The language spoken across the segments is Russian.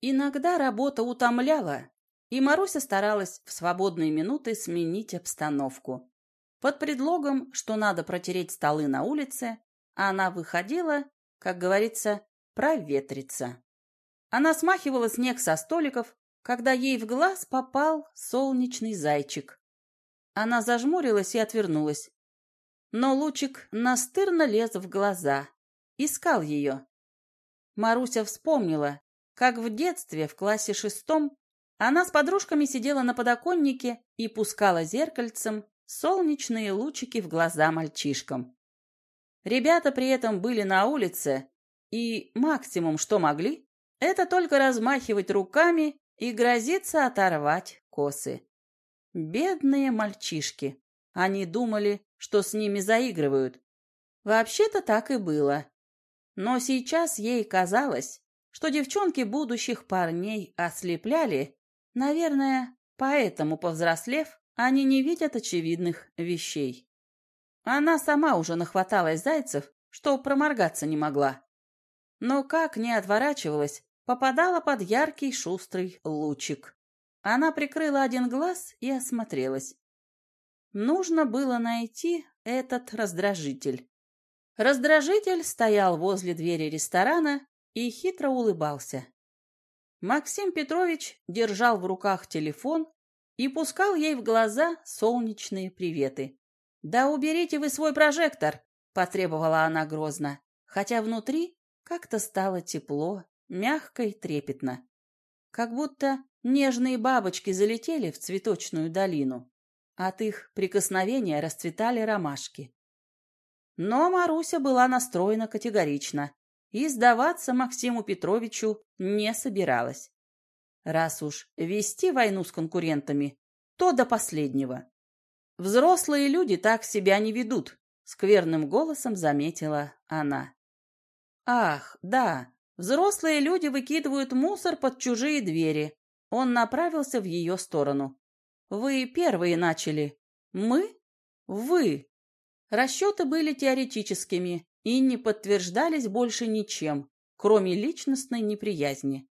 Иногда работа утомляла, и Маруся старалась в свободные минуты сменить обстановку. Под предлогом, что надо протереть столы на улице, она выходила, как говорится, проветриться. Она смахивала снег со столиков, когда ей в глаз попал солнечный зайчик. Она зажмурилась и отвернулась. Но лучик настырно лез в глаза, искал ее. Маруся вспомнила, как в детстве в классе шестом она с подружками сидела на подоконнике и пускала зеркальцем солнечные лучики в глаза мальчишкам. Ребята при этом были на улице, и максимум, что могли, это только размахивать руками и грозиться оторвать косы. Бедные мальчишки. Они думали, что с ними заигрывают. Вообще-то так и было. Но сейчас ей казалось, что девчонки будущих парней ослепляли, наверное, поэтому, повзрослев, они не видят очевидных вещей. Она сама уже нахваталась зайцев, что проморгаться не могла. Но как не отворачивалась, попадала под яркий шустрый лучик. Она прикрыла один глаз и осмотрелась. Нужно было найти этот раздражитель. Раздражитель стоял возле двери ресторана и хитро улыбался. Максим Петрович держал в руках телефон и пускал ей в глаза солнечные приветы. «Да уберите вы свой прожектор!» — потребовала она грозно, хотя внутри как-то стало тепло, мягко и трепетно. Как будто нежные бабочки залетели в цветочную долину. От их прикосновения расцветали ромашки. Но Маруся была настроена категорично и сдаваться Максиму Петровичу не собиралась. Раз уж вести войну с конкурентами, то до последнего. Взрослые люди так себя не ведут, скверным голосом заметила она. Ах, да, взрослые люди выкидывают мусор под чужие двери. Он направился в ее сторону. Вы первые начали. Мы? Вы. Расчеты были теоретическими и не подтверждались больше ничем, кроме личностной неприязни.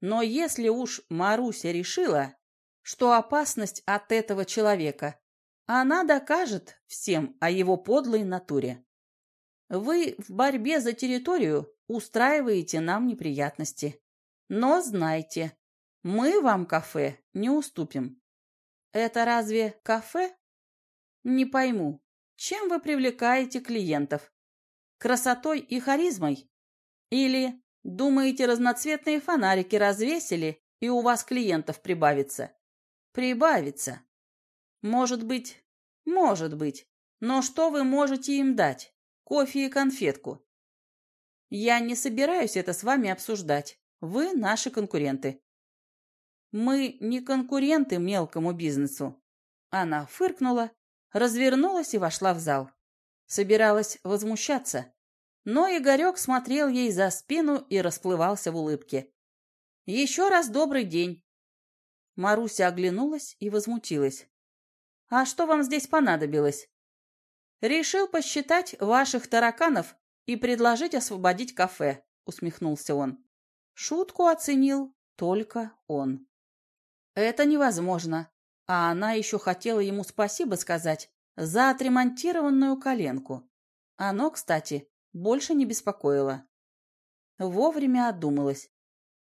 Но если уж Маруся решила, что опасность от этого человека, она докажет всем о его подлой натуре. Вы в борьбе за территорию устраиваете нам неприятности. Но знайте, мы вам кафе не уступим. Это разве кафе? Не пойму, чем вы привлекаете клиентов? Красотой и харизмой? Или думаете, разноцветные фонарики развесили, и у вас клиентов прибавится? Прибавится. Может быть, может быть. Но что вы можете им дать? Кофе и конфетку. Я не собираюсь это с вами обсуждать. Вы наши конкуренты. Мы не конкуренты мелкому бизнесу. Она фыркнула развернулась и вошла в зал. Собиралась возмущаться, но Игорек смотрел ей за спину и расплывался в улыбке. «Еще раз добрый день!» Маруся оглянулась и возмутилась. «А что вам здесь понадобилось?» «Решил посчитать ваших тараканов и предложить освободить кафе», — усмехнулся он. Шутку оценил только он. «Это невозможно а она еще хотела ему спасибо сказать за отремонтированную коленку. Оно, кстати, больше не беспокоило. Вовремя одумалась.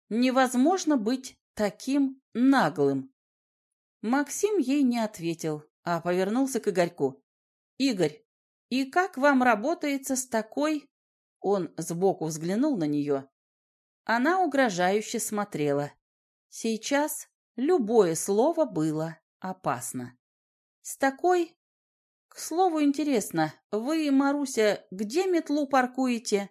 Невозможно быть таким наглым. Максим ей не ответил, а повернулся к Игорьку. «Игорь, и как вам работается с такой...» Он сбоку взглянул на нее. Она угрожающе смотрела. Сейчас любое слово было опасно. С такой... К слову, интересно, вы, Маруся, где метлу паркуете?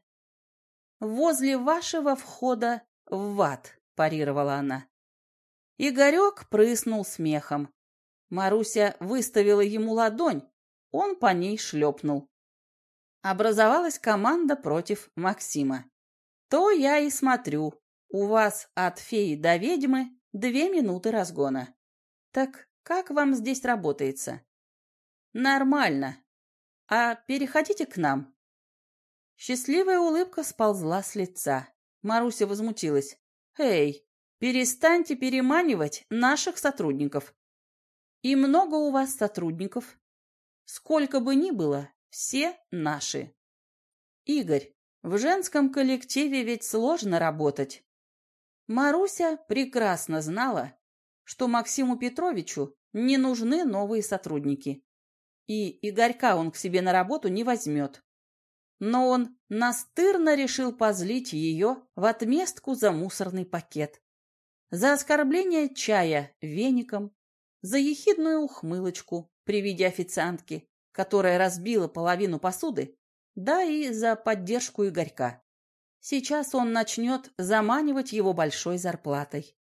Возле вашего входа в ад, парировала она. Игорек прыснул смехом. Маруся выставила ему ладонь, он по ней шлепнул. Образовалась команда против Максима. То я и смотрю. У вас от феи до ведьмы две минуты разгона. Так как вам здесь работается? Нормально. А переходите к нам. Счастливая улыбка сползла с лица. Маруся возмутилась. Эй, перестаньте переманивать наших сотрудников. И много у вас сотрудников. Сколько бы ни было, все наши. Игорь, в женском коллективе ведь сложно работать. Маруся прекрасно знала, что Максиму Петровичу не нужны новые сотрудники. И Игорька он к себе на работу не возьмет. Но он настырно решил позлить ее в отместку за мусорный пакет. За оскорбление чая веником, за ехидную ухмылочку при виде официантки, которая разбила половину посуды, да и за поддержку Игорька. Сейчас он начнет заманивать его большой зарплатой.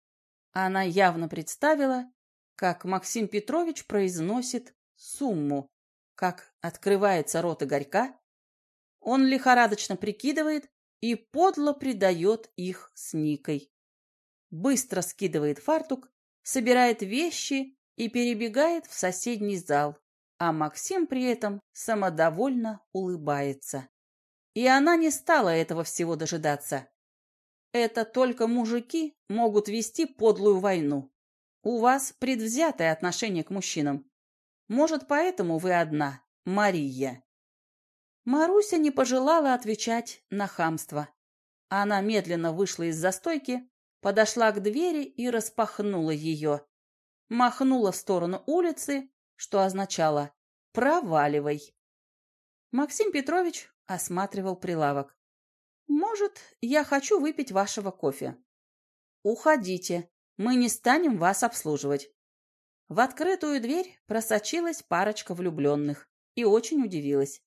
Она явно представила, как Максим Петрович произносит сумму, как открывается рот Игорька. Он лихорадочно прикидывает и подло предает их с Никой. Быстро скидывает фартук, собирает вещи и перебегает в соседний зал, а Максим при этом самодовольно улыбается. И она не стала этого всего дожидаться. Это только мужики могут вести подлую войну. У вас предвзятое отношение к мужчинам. Может, поэтому вы одна, Мария. Маруся не пожелала отвечать на хамство. Она медленно вышла из застойки, подошла к двери и распахнула ее. Махнула в сторону улицы, что означало «проваливай». Максим Петрович осматривал прилавок. «Может, я хочу выпить вашего кофе?» «Уходите, мы не станем вас обслуживать». В открытую дверь просочилась парочка влюбленных и очень удивилась.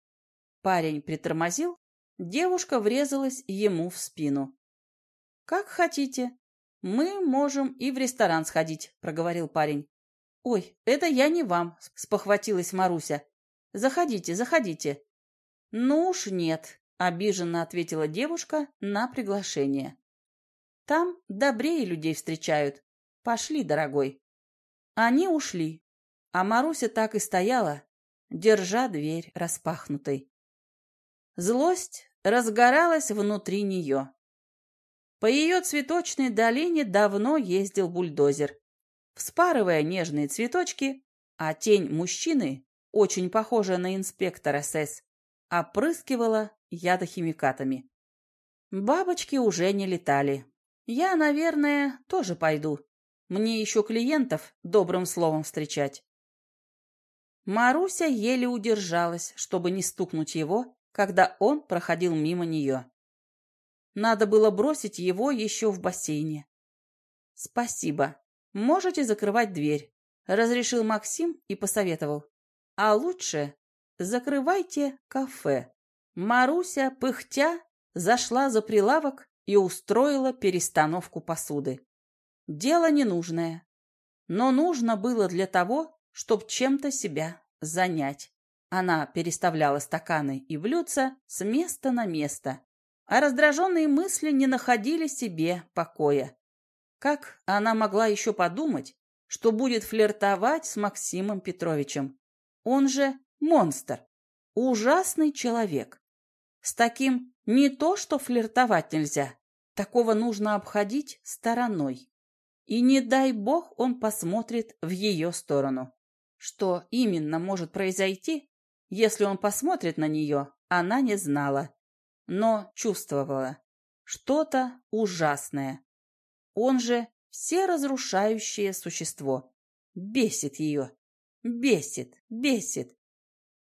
Парень притормозил, девушка врезалась ему в спину. «Как хотите. Мы можем и в ресторан сходить», — проговорил парень. «Ой, это я не вам», — спохватилась Маруся. «Заходите, заходите». «Ну уж нет», — обиженно ответила девушка на приглашение. «Там добрее людей встречают. Пошли, дорогой». Они ушли, а Маруся так и стояла, держа дверь распахнутой. Злость разгоралась внутри нее. По ее цветочной долине давно ездил бульдозер, вспарывая нежные цветочки, а тень мужчины, очень похожая на инспектора СС, опрыскивала ядохимикатами. Бабочки уже не летали. Я, наверное, тоже пойду. Мне еще клиентов добрым словом встречать. Маруся еле удержалась, чтобы не стукнуть его, когда он проходил мимо нее. Надо было бросить его еще в бассейне. «Спасибо. Можете закрывать дверь», — разрешил Максим и посоветовал. «А лучше закрывайте кафе». Маруся, пыхтя, зашла за прилавок и устроила перестановку посуды. Дело ненужное, но нужно было для того, чтобы чем-то себя занять. Она переставляла стаканы и блюдца с места на место, а раздраженные мысли не находили себе покоя. Как она могла еще подумать, что будет флиртовать с Максимом Петровичем? Он же монстр, ужасный человек. С таким не то, что флиртовать нельзя, такого нужно обходить стороной. И не дай бог он посмотрит в ее сторону. Что именно может произойти, если он посмотрит на нее, она не знала, но чувствовала. Что-то ужасное. Он же всеразрушающее существо. Бесит ее. Бесит, бесит.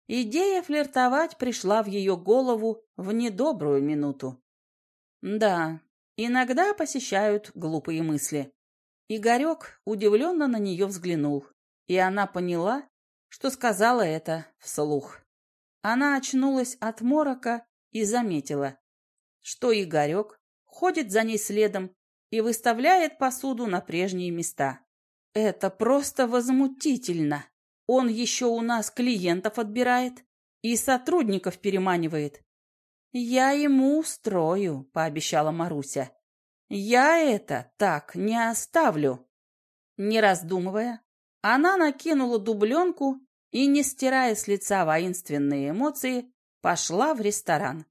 Идея флиртовать пришла в ее голову в недобрую минуту. Да, иногда посещают глупые мысли. Игорек удивленно на нее взглянул, и она поняла, что сказала это вслух. Она очнулась от морока и заметила, что Игорек ходит за ней следом и выставляет посуду на прежние места. Это просто возмутительно. Он еще у нас клиентов отбирает и сотрудников переманивает. «Я ему устрою», — пообещала Маруся. «Я это так не оставлю». Не раздумывая, она накинула дубленку и, не стирая с лица воинственные эмоции, пошла в ресторан.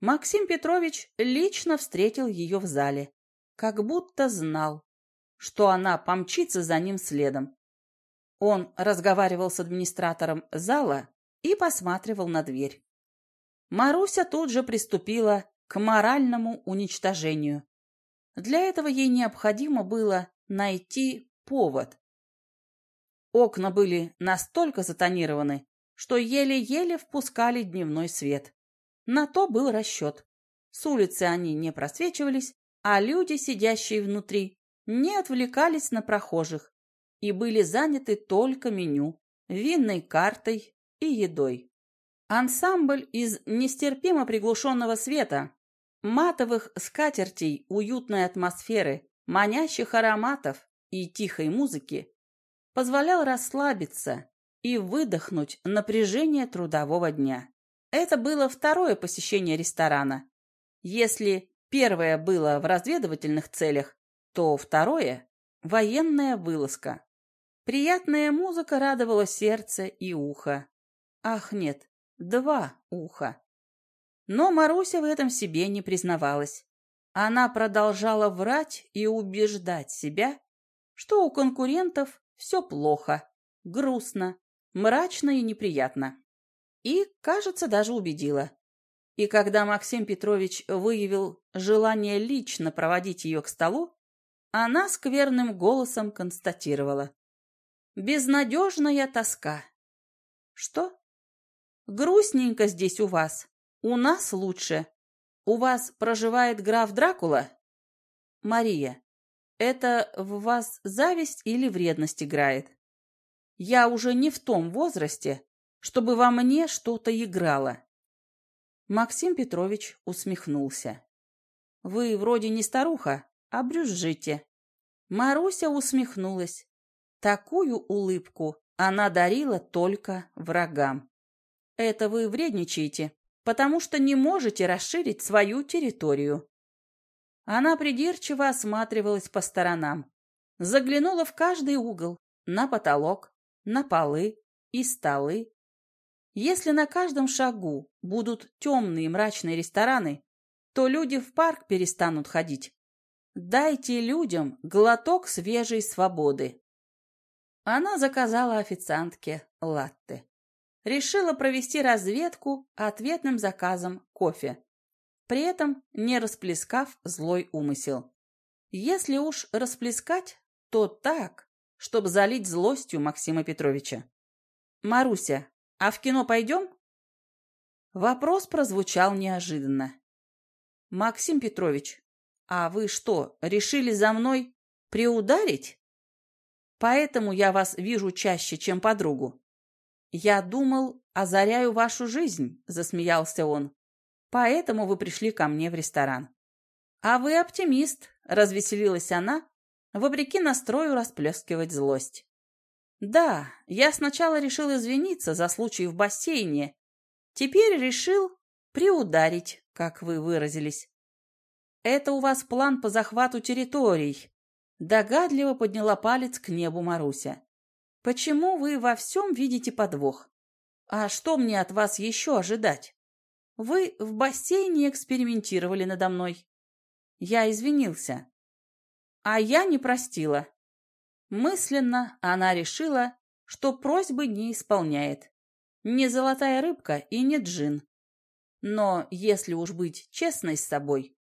Максим Петрович лично встретил ее в зале, как будто знал, что она помчится за ним следом. Он разговаривал с администратором зала и посматривал на дверь. Маруся тут же приступила к моральному уничтожению. Для этого ей необходимо было найти повод. Окна были настолько затонированы, что еле-еле впускали дневной свет. На то был расчет. С улицы они не просвечивались, а люди, сидящие внутри, не отвлекались на прохожих и были заняты только меню, винной картой и едой. Ансамбль из нестерпимо приглушенного света, матовых скатертей, уютной атмосферы, манящих ароматов и тихой музыки позволял расслабиться и выдохнуть напряжение трудового дня. Это было второе посещение ресторана. Если первое было в разведывательных целях, то второе – военная вылазка. Приятная музыка радовала сердце и ухо. Ах, нет, два уха. Но Маруся в этом себе не признавалась. Она продолжала врать и убеждать себя, что у конкурентов все плохо, грустно, мрачно и неприятно. И, кажется, даже убедила. И когда Максим Петрович выявил желание лично проводить ее к столу, она скверным голосом констатировала. Безнадежная тоска. Что? Грустненько здесь у вас. У нас лучше. У вас проживает граф Дракула? Мария, это в вас зависть или вредность играет? Я уже не в том возрасте, чтобы во мне что-то играло. Максим Петрович усмехнулся. Вы вроде не старуха, а брюзжите. Маруся усмехнулась. Такую улыбку она дарила только врагам. Это вы вредничаете, потому что не можете расширить свою территорию. Она придирчиво осматривалась по сторонам, заглянула в каждый угол, на потолок, на полы и столы. Если на каждом шагу будут темные мрачные рестораны, то люди в парк перестанут ходить. Дайте людям глоток свежей свободы. Она заказала официантке латте. Решила провести разведку ответным заказом кофе, при этом не расплескав злой умысел. Если уж расплескать, то так, чтобы залить злостью Максима Петровича. «Маруся, а в кино пойдем?» Вопрос прозвучал неожиданно. «Максим Петрович, а вы что, решили за мной приударить? Поэтому я вас вижу чаще, чем подругу». «Я думал, озаряю вашу жизнь», — засмеялся он. «Поэтому вы пришли ко мне в ресторан». «А вы оптимист», — развеселилась она, вопреки настрою расплескивать злость. «Да, я сначала решил извиниться за случай в бассейне. Теперь решил приударить, как вы выразились. Это у вас план по захвату территорий». Догадливо подняла палец к небу Маруся. «Почему вы во всем видите подвох? А что мне от вас еще ожидать? Вы в бассейне экспериментировали надо мной. Я извинился. А я не простила. Мысленно она решила, что просьбы не исполняет. Не золотая рыбка и не джин. Но если уж быть честной с собой,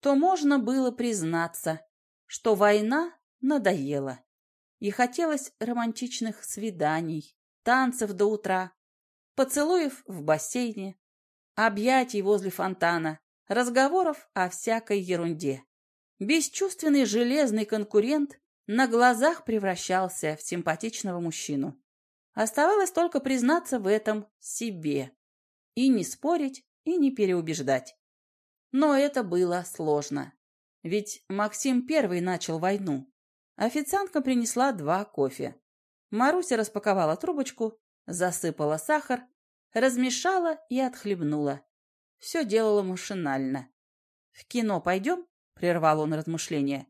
то можно было признаться, что война надоела. И хотелось романтичных свиданий, танцев до утра, поцелуев в бассейне, объятий возле фонтана, разговоров о всякой ерунде. Бесчувственный железный конкурент на глазах превращался в симпатичного мужчину. Оставалось только признаться в этом себе. И не спорить, и не переубеждать. Но это было сложно. Ведь Максим первый начал войну. Официантка принесла два кофе. Маруся распаковала трубочку, засыпала сахар, размешала и отхлебнула. Все делала машинально. «В кино пойдем?» — прервал он размышления.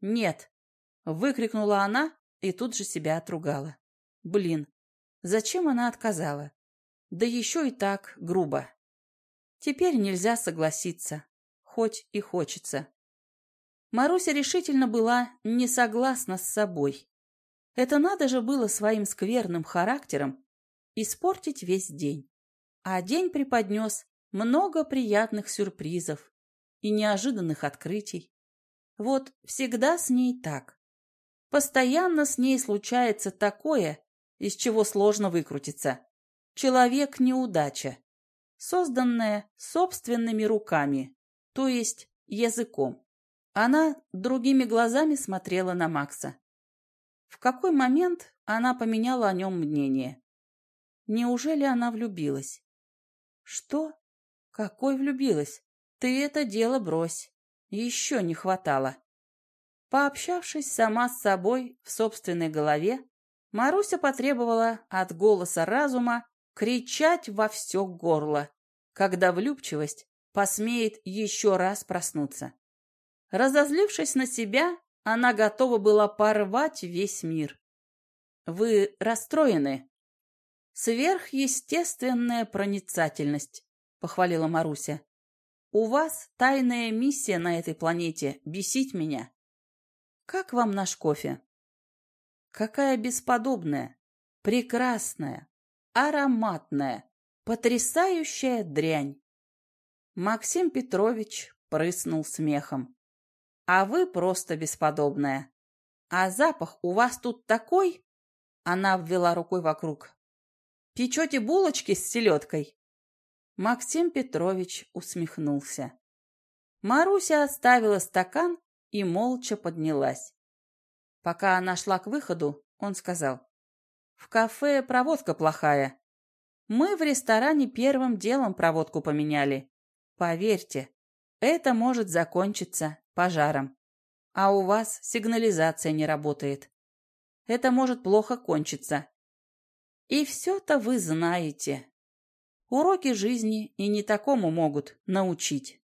«Нет», — выкрикнула она и тут же себя отругала. «Блин, зачем она отказала? Да еще и так грубо. Теперь нельзя согласиться, хоть и хочется». Маруся решительно была не согласна с собой. Это надо же было своим скверным характером испортить весь день. А день преподнес много приятных сюрпризов и неожиданных открытий. Вот всегда с ней так. Постоянно с ней случается такое, из чего сложно выкрутиться. Человек-неудача, созданная собственными руками, то есть языком. Она другими глазами смотрела на Макса. В какой момент она поменяла о нем мнение? Неужели она влюбилась? Что? Какой влюбилась? Ты это дело брось. Еще не хватало. Пообщавшись сама с собой в собственной голове, Маруся потребовала от голоса разума кричать во все горло, когда влюбчивость посмеет еще раз проснуться. Разозлившись на себя, она готова была порвать весь мир. Вы расстроены. Сверхъестественная проницательность, похвалила Маруся. У вас тайная миссия на этой планете — бесить меня. Как вам наш кофе? Какая бесподобная, прекрасная, ароматная, потрясающая дрянь. Максим Петрович прыснул смехом. А вы просто бесподобная. А запах у вас тут такой? Она обвела рукой вокруг. Печете булочки с селедкой? Максим Петрович усмехнулся. Маруся оставила стакан и молча поднялась. Пока она шла к выходу, он сказал. «В кафе проводка плохая. Мы в ресторане первым делом проводку поменяли. Поверьте, это может закончиться пожаром. А у вас сигнализация не работает. Это может плохо кончиться. И все-то вы знаете. Уроки жизни и не такому могут научить.